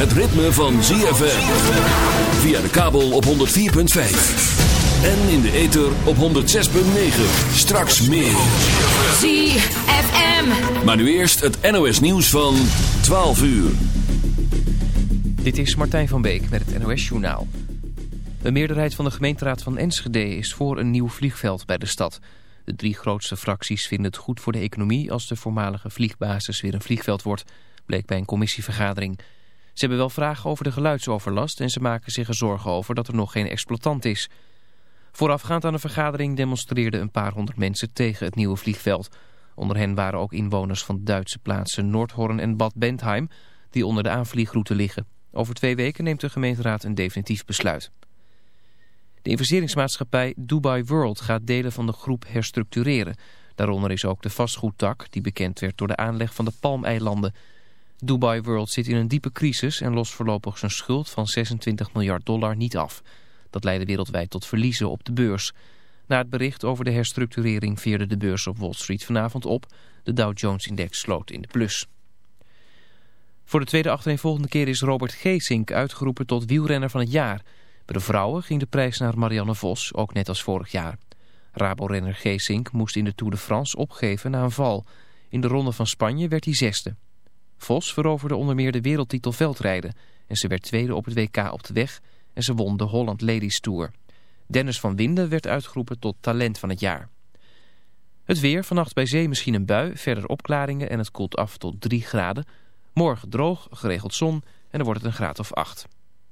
het ritme van ZFM. Via de kabel op 104.5. En in de ether op 106.9. Straks meer. ZFM. Maar nu eerst het NOS nieuws van 12 uur. Dit is Martijn van Beek met het NOS Journaal. Een meerderheid van de gemeenteraad van Enschede is voor een nieuw vliegveld bij de stad. De drie grootste fracties vinden het goed voor de economie als de voormalige vliegbasis weer een vliegveld wordt, bleek bij een commissievergadering. Ze hebben wel vragen over de geluidsoverlast en ze maken zich er zorgen over dat er nog geen exploitant is. Voorafgaand aan de vergadering demonstreerden een paar honderd mensen tegen het nieuwe vliegveld. Onder hen waren ook inwoners van Duitse plaatsen Noordhorn en Bad Bentheim, die onder de aanvliegroute liggen. Over twee weken neemt de gemeenteraad een definitief besluit. De investeringsmaatschappij Dubai World gaat delen van de groep herstructureren. Daaronder is ook de vastgoedtak, die bekend werd door de aanleg van de Palmeilanden. Dubai World zit in een diepe crisis en lost voorlopig zijn schuld van 26 miljard dollar niet af. Dat leidde wereldwijd tot verliezen op de beurs. Na het bericht over de herstructurering veerde de beurs op Wall Street vanavond op. De Dow Jones-index sloot in de plus. Voor de tweede achtereenvolgende keer is Robert Geesink uitgeroepen tot wielrenner van het jaar. Bij de vrouwen ging de prijs naar Marianne Vos, ook net als vorig jaar. Rabo-renner Geesink moest in de Tour de France opgeven na een val. In de ronde van Spanje werd hij zesde. Vos veroverde onder meer de wereldtitel veldrijden en ze werd tweede op het WK op de weg en ze won de Holland Ladies Tour. Dennis van Winden werd uitgeroepen tot talent van het jaar. Het weer, vannacht bij zee misschien een bui, verder opklaringen en het koelt af tot 3 graden. Morgen droog, geregeld zon en dan wordt het een graad of 8.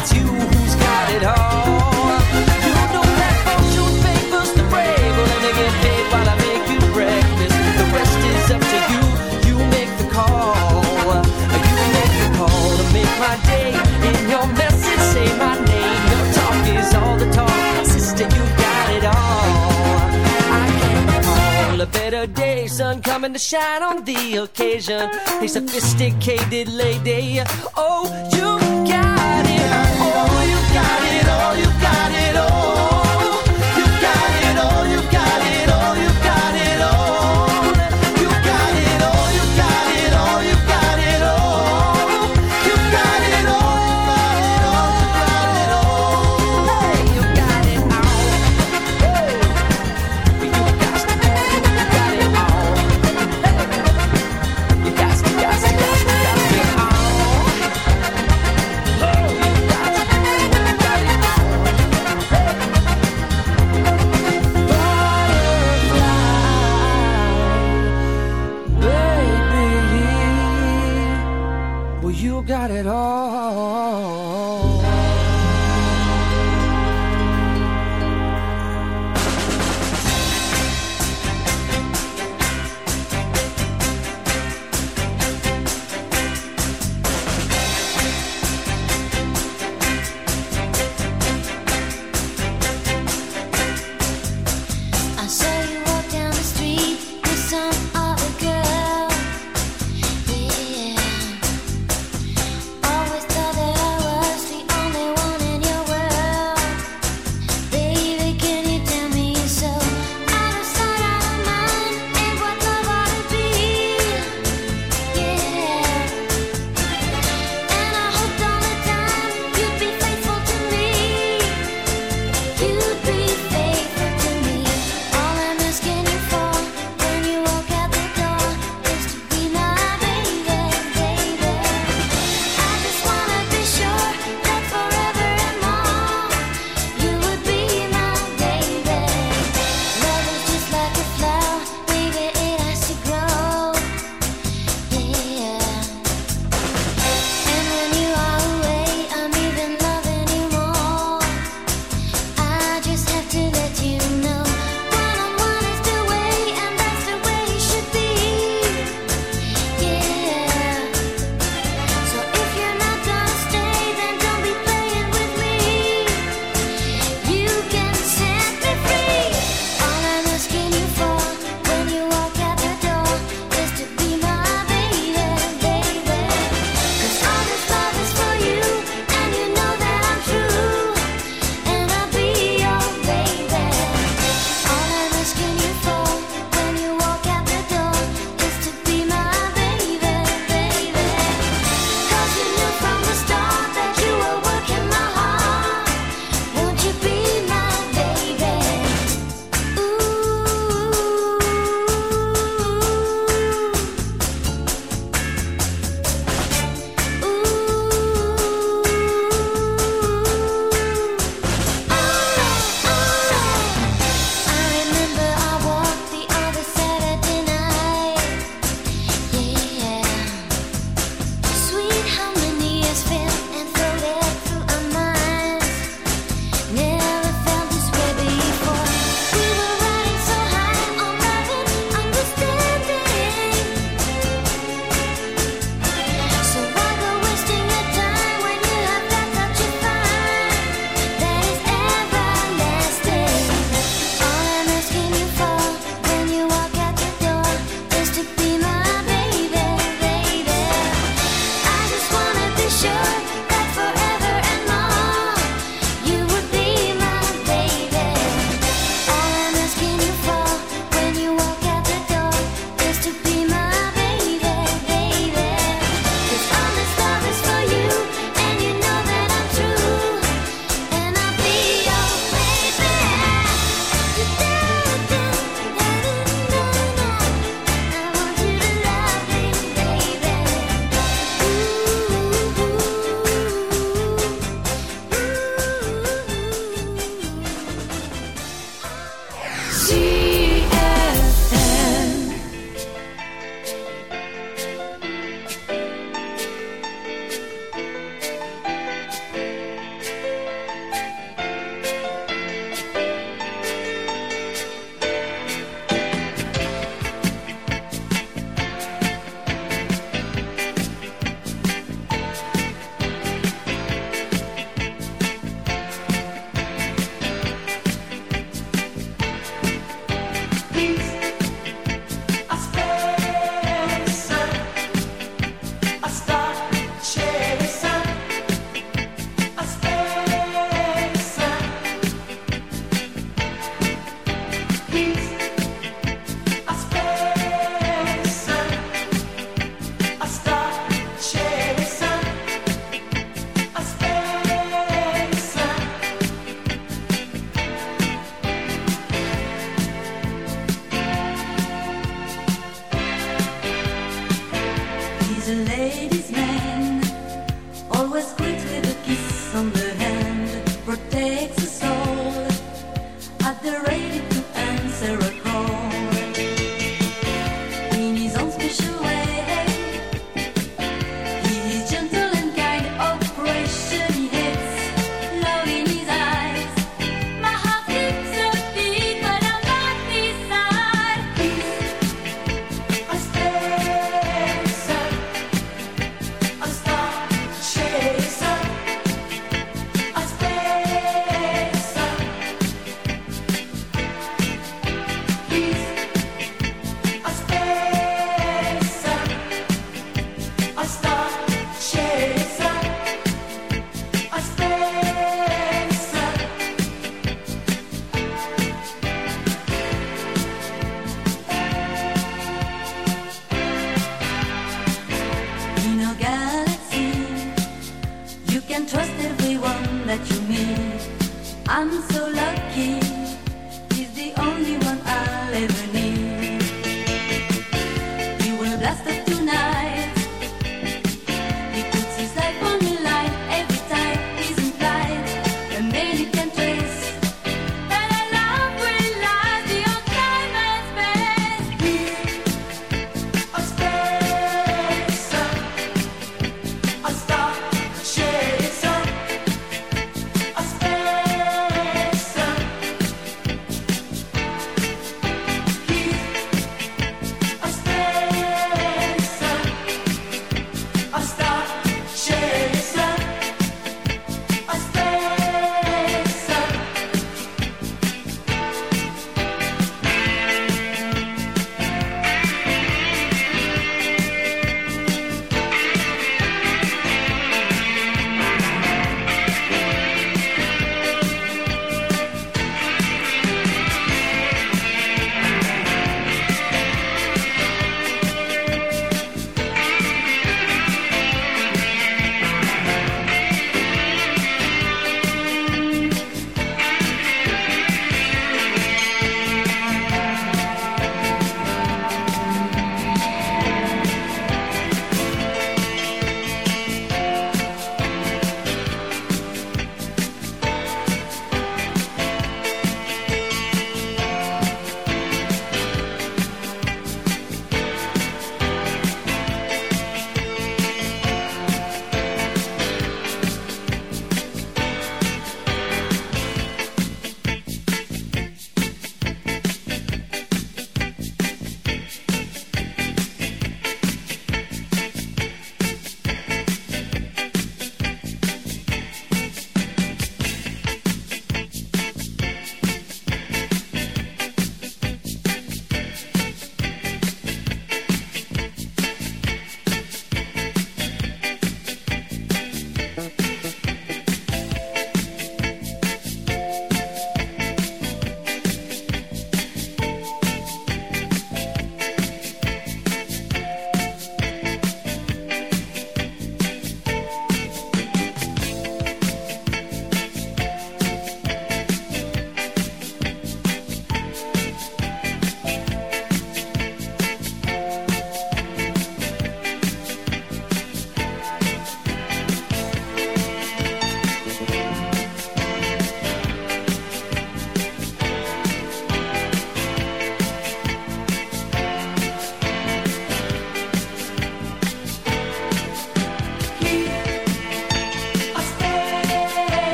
it's you who's got it all. You know that fortune favors the brave. Well, let me get paid while I make you breakfast. The rest is up to you. You make the call. You make the call to make my day. In your message, say my name. Your talk is all the talk. Sister, you got it all. I can't a better day. Sun coming to shine on the occasion. A sophisticated lady. Oh, you got it.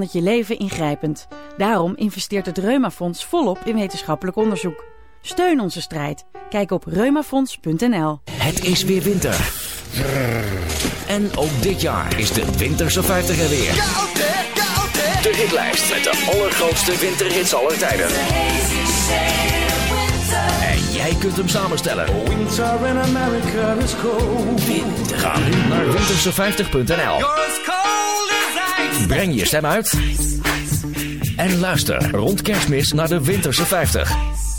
Het je leven ingrijpend. Daarom investeert het Reumafonds volop in wetenschappelijk onderzoek. Steun onze strijd. Kijk op reumafonds.nl. Het is weer winter. En ook dit jaar is de Winterse 50 er weer. De hitlijst met de allergrootste winterhits aller tijden. En jij kunt hem samenstellen. Winter in America is cold. Ga nu naar winterse50.nl. Breng je stem uit. En luister rond kerstmis naar de Winterse 50.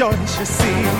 don't you see?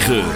9